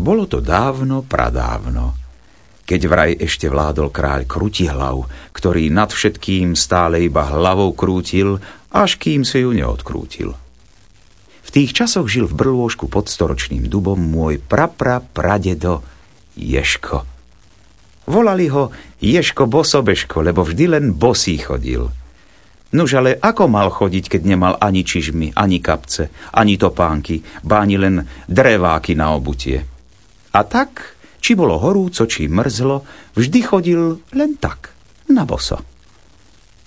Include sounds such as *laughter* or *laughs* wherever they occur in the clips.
Bolo to dávno, pradávno, keď vraj ešte vládol kráľ Krutihlav, ktorý nad všetkým stále iba hlavou krútil, až kým si ju neodkrútil. V tých časoch žil v brlôžku pod storočným dubom môj prapra pradedo Ješko. Volali ho Ješko Bosobeško, lebo vždy len bosý chodil. Nuž ale ako mal chodiť, keď nemal ani čižmy, ani kapce, ani topánky, báni len dreváky na obutie. A tak, či bolo horúco, či mrzlo, vždy chodil len tak, na boso.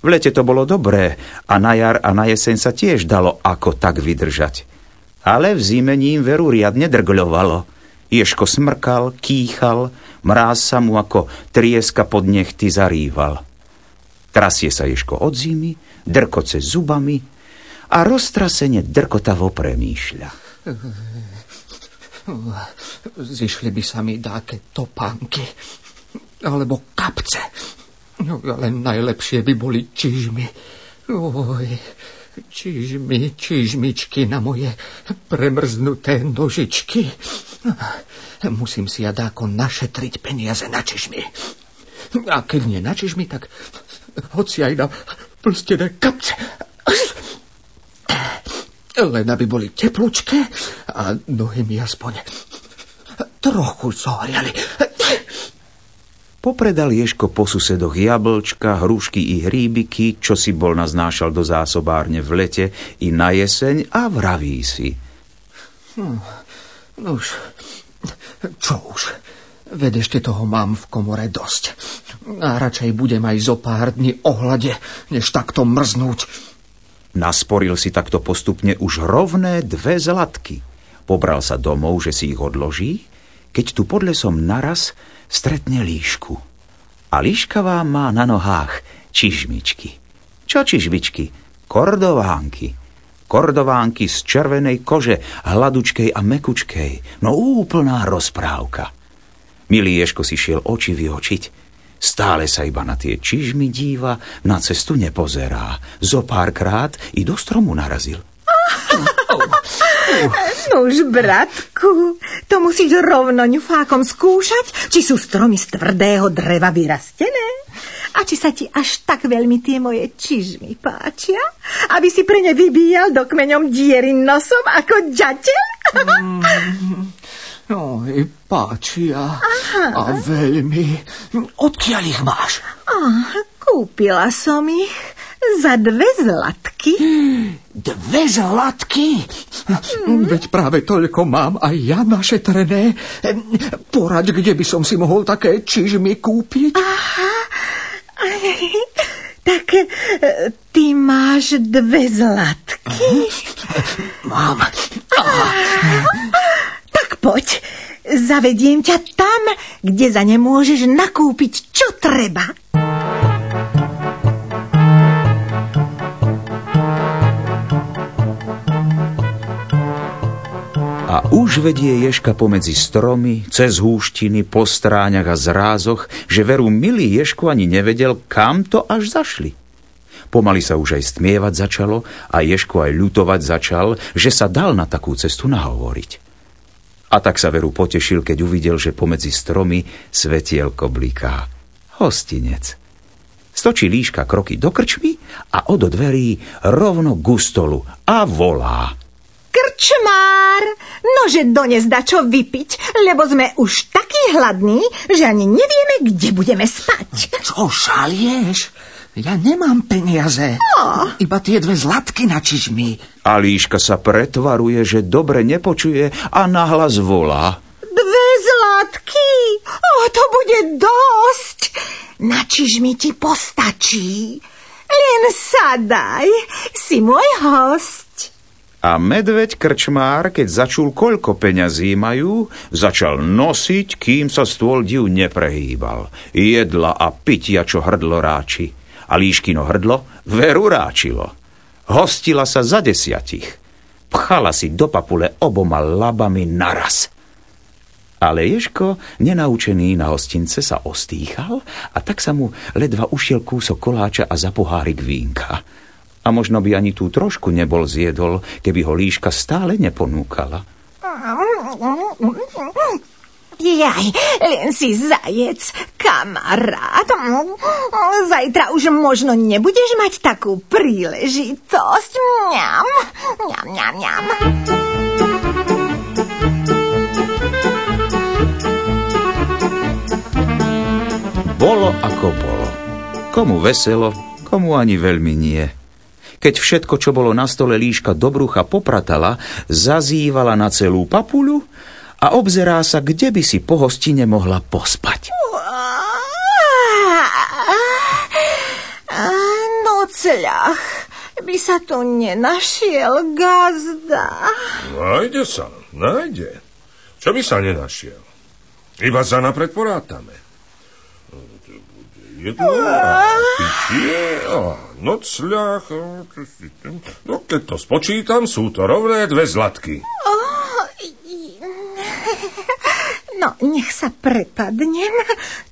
V lete to bolo dobré a na jar a na jeseň sa tiež dalo ako tak vydržať. Ale v zime ním veru riadne drgľovalo. Ješko smrkal, kýchal, mráz sa mu ako trieska pod nechty zarýval. Trasie sa Ješko od zimy, drkoce zubami a roztrasene drkotavo premýšľa. Zišli by sa mi dáke topánky alebo kapce. No, ale najlepšie by boli čižmy. Oj, čižmy, čižmičky na moje premrznuté nožičky. Musím si ja dáko našetriť peniaze na čižmy. A keď nie na čižmy, tak hoci aj na plstené kapce. Len aby boli teplúčke a nohy mi aspoň trochu zohriali. Popredal Ješko po susedoch jablčka, hrušky i hríbiky, čo si bol naznášal do zásobárne v lete i na jeseň a vraví si. Hm, už, čo už, ved ešte toho mám v komore dosť. A radšej budem aj zo pár dní ohľade, než takto mrznúť. Nasporil si takto postupne už rovné dve zlatky. Pobral sa domov, že si ich odloží, keď tu pod lesom naraz stretne líšku. A líška vám má na nohách čižmičky. Čo čižmičky? Kordovánky. Kordovánky z červenej kože, hladučkej a mekučkej. No úplná rozprávka. Milý Ješko si šiel oči vyočiť, Stále sa iba na tie čižmy díva, na cestu nepozerá. Zo párkrát i do stromu narazil. *laughs* Nuž, bratku, to musíš rovno ňufákom skúšať, či sú stromy z tvrdého dreva vyrastené. A či sa ti až tak veľmi tie moje čižmy páčia? Aby si pre ne vybíjal do kmeňom diery nosom ako ďateľ? Mm, *laughs* Oj, páčia. Aha. A veľmi. Odkiaľ ich máš? Oh, kúpila som ich za dve zlatky. Dve zlatky? Mm. Veď práve toľko mám aj ja našetrené. Poraď, kde by som si mohol také čižmy kúpiť? Aha. Tak e, ty máš dve zlatky? Mám. Aha poď, zavediem ťa tam, kde za ne môžeš nakúpiť, čo treba. A už vedie Ješka pomedzi stromy, cez húštiny, po stráňach a zrázoch, že veru milý Ješko ani nevedel, kam to až zašli. Pomaly sa už aj stmievať začalo a Ješko aj ľutovať začal, že sa dal na takú cestu nahovoriť. A tak sa veru potešil, keď uvidel, že pomedzi stromy svetielko bliká. Hostinec. Stočí líška kroky do krčmy a od dverí rovno stolu a volá. Krčmár, nože dones da čo vypiť, lebo sme už takí hladní, že ani nevieme, kde budeme spať. Čo šalieš? Ja nemám peniaze. No. Iba tie dve zlatky na čižmi. A líška sa pretvaruje, že dobre nepočuje a nahlas volá. Dve zlatky? O, to bude dosť. Na čižmi ti postačí. Len sadaj, si môj host. A medveď krčmár, keď začul, koľko peňazí majú, začal nosiť, kým sa stôl div neprehýbal. Jedla a pitia, čo hrdlo ráči a líškino hrdlo veru ráčilo. Hostila sa za desiatich. Pch, pchala si do papule oboma labami naraz. Ale Ješko, nenaučený na hostince, sa ostýchal a tak sa mu ledva ušiel kúsok koláča a za pohárik vínka. A možno by ani tú trošku nebol zjedol, keby ho líška stále neponúkala. Jaj, len si zajec, kamarát. Zajtra už možno nebudeš mať takú príležitosť. Mňam, mňam, mňam, mňam. Bolo ako bolo. Komu veselo, komu ani veľmi nie. Keď všetko, čo bolo na stole líška do brucha popratala, zazývala na celú papuľu a obzerá sa, kde by si po hostine mohla pospať. Nocľah by sa tu nenašiel gazda. Nájde sa, nájde. Čo by sa nenašiel? Iba za napred porátame jedlo a pitie a nocľah. No keď to spočítam, sú to rovné dve zlatky. No, nech sa prepadnem.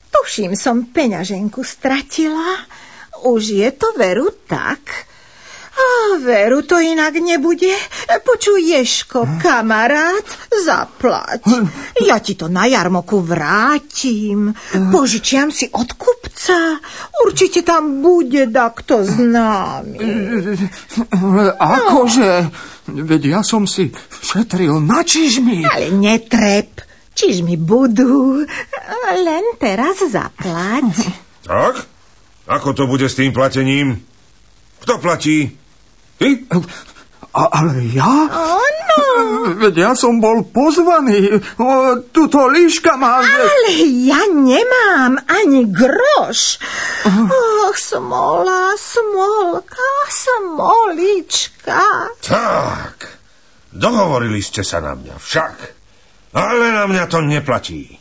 Tuším, som peňaženku stratila. Už je to veru tak. A veru to inak nebude. Počuj, Ješko, kamarát, zaplať. Ja ti to na jarmoku vrátim. Požičiam si od kupca. Určite tam bude dakto známy. Akože? Veď ja som si šetril na čižmi. Ale netrep. Čižmi budú. Len teraz zaplať. Tak? Ako to bude s tým platením? Kto platí? Ty? A, ale ja? Áno. Veď ja som bol pozvaný. O, tuto líška má... Ale ja nemám ani groš. Och, smola, smolka, smolička. Tak. Dohovorili ste sa na mňa, však. Ale na mňa to neplatí.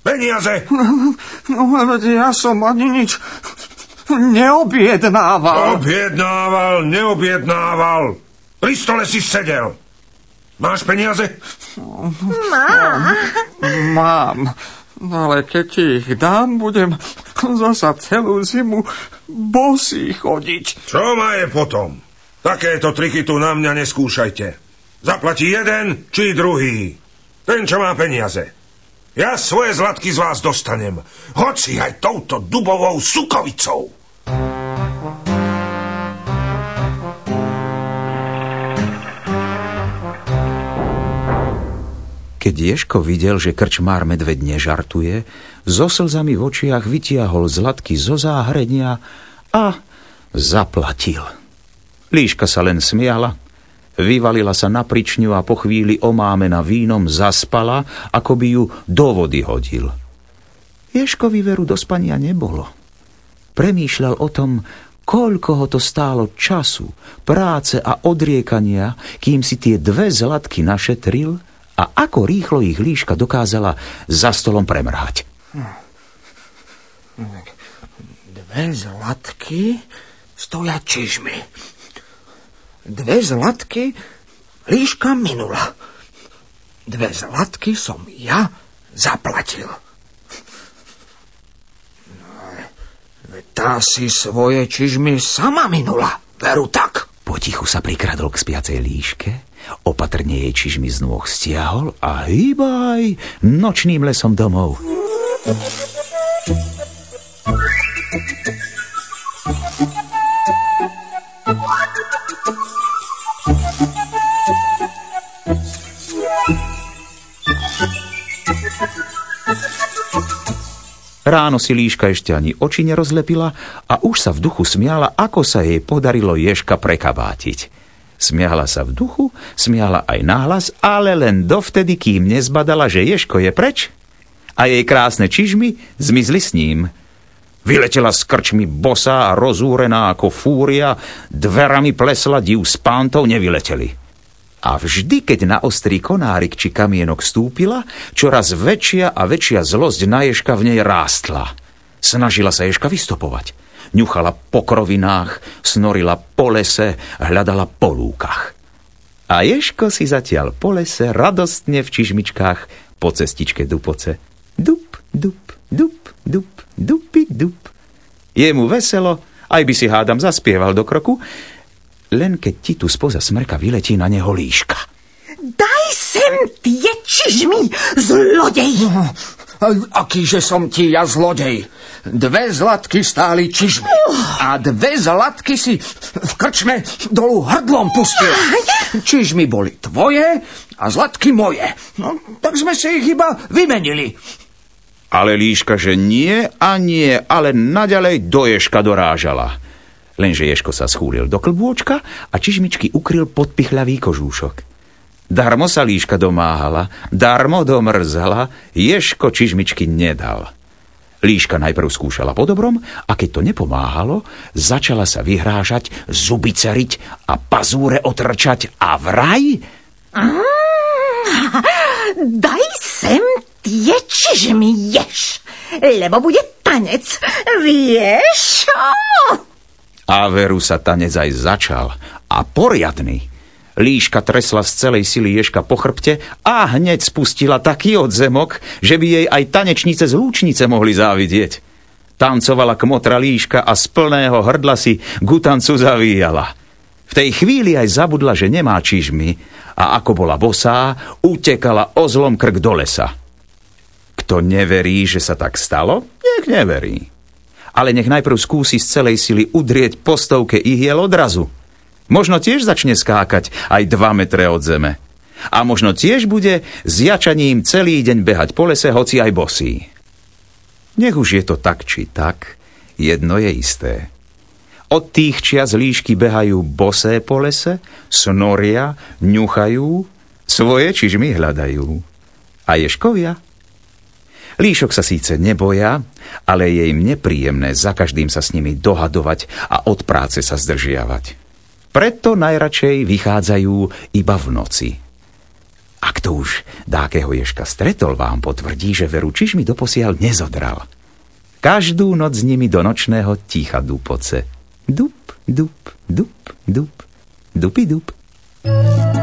Peniaze! No, ja som ani nič neobjednával. Objednával, neobjednával. Pri stole si sedel. Máš peniaze? Má. Mám. Ale keď ti ich dám, budem zasa celú zimu bosý chodiť. Čo ma je potom? Takéto triky tu na mňa neskúšajte. Zaplatí jeden či druhý. Ten, čo má peniaze. Ja svoje zlatky z vás dostanem. Hoci aj touto dubovou sukovicou. Keď Ješko videl, že krčmár medveď nežartuje, so slzami v očiach vytiahol zlatky zo záhrenia a zaplatil. Líška sa len smiala, vyvalila sa na pričňu a po chvíli omámena vínom zaspala, ako by ju do vody hodil. Ješkovi veru do spania nebolo. Premýšľal o tom, koľko ho to stálo času, práce a odriekania, kým si tie dve zlatky našetril – a ako rýchlo ich líška dokázala za stolom premrhať. Dve zlatky stoja čižmi. Dve zlatky líška minula. Dve zlatky som ja zaplatil. No, tá si svoje čižmy sama minula. Veru tak. Potichu sa prikradol k spiacej líške, opatrne jej čižmi z nôh stiahol a hýbaj nočným lesom domov. Ráno si líška ešte ani oči nerozlepila a už sa v duchu smiala, ako sa jej podarilo Ješka prekabátiť. Smiala sa v duchu, smiala aj nahlas, ale len dovtedy, kým nezbadala, že Ješko je preč a jej krásne čižmy zmizli s ním. Vyletela s krčmi bosa a rozúrená ako fúria, dverami plesla div s pántou nevyleteli. A vždy, keď na ostrý konárik či kamienok stúpila, čoraz väčšia a väčšia zlosť na Ježka v nej rástla. Snažila sa Ježka vystopovať. Ňuchala po krovinách, snorila po lese, hľadala po lúkach. A Ješko si zatiaľ po lese radostne v čižmičkách po cestičke dupoce. Dup, dup, dup, dup, dupi, dup. Je mu veselo, aj by si hádam zaspieval do kroku, len keď ti tu spoza smrka vyletí na neho líška. Daj sem tie čižmy, zlodej! Akýže som ti ja zlodej? Dve zlatky stáli čižmy. A dve zlatky si v krčme dolu hrdlom pustil. Čižmy boli tvoje a zlatky moje. No, tak sme si ich iba vymenili. Ale líška, že nie a nie, ale naďalej do Ješka dorážala. Lenže Ješko sa schúlil do klbôčka a čižmičky ukryl pod pichľavý kožúšok. Darmo sa líška domáhala, darmo domrzala, Ješko čižmičky nedal. Líška najprv skúšala po dobrom a keď to nepomáhalo, začala sa vyhrážať, zuby ceriť a pazúre otrčať a vraj... Mm, daj sem tie čižmy ješ, lebo bude tanec, vieš? A veru sa tanec aj začal a poriadny. Líška tresla z celej sily Ješka po chrbte a hneď spustila taký odzemok, že by jej aj tanečnice z lúčnice mohli závidieť. Tancovala kmotra líška a z plného hrdla si gutancu zavíjala. V tej chvíli aj zabudla, že nemá čižmy a ako bola bosá, utekala o zlom krk do lesa. Kto neverí, že sa tak stalo, nech neverí. Ale nech najprv skúsi z celej sily udrieť po stovke ihiel odrazu – Možno tiež začne skákať aj 2 metre od zeme. A možno tiež bude s jačaním celý deň behať po lese, hoci aj bosí. Nech už je to tak či tak, jedno je isté. Od tých čias líšky behajú bosé po lese, snoria, ňuchajú, svoje čižmy hľadajú. A ješkovia? Líšok sa síce neboja, ale je im nepríjemné za každým sa s nimi dohadovať a od práce sa zdržiavať. Preto najradšej vychádzajú iba v noci. A kto už dákeho ješka stretol, vám potvrdí, že veru mi doposiaľ nezodral. Každú noc s nimi do nočného ticha dupoce. Dup, dup, dup, dup, dupi dup. dup.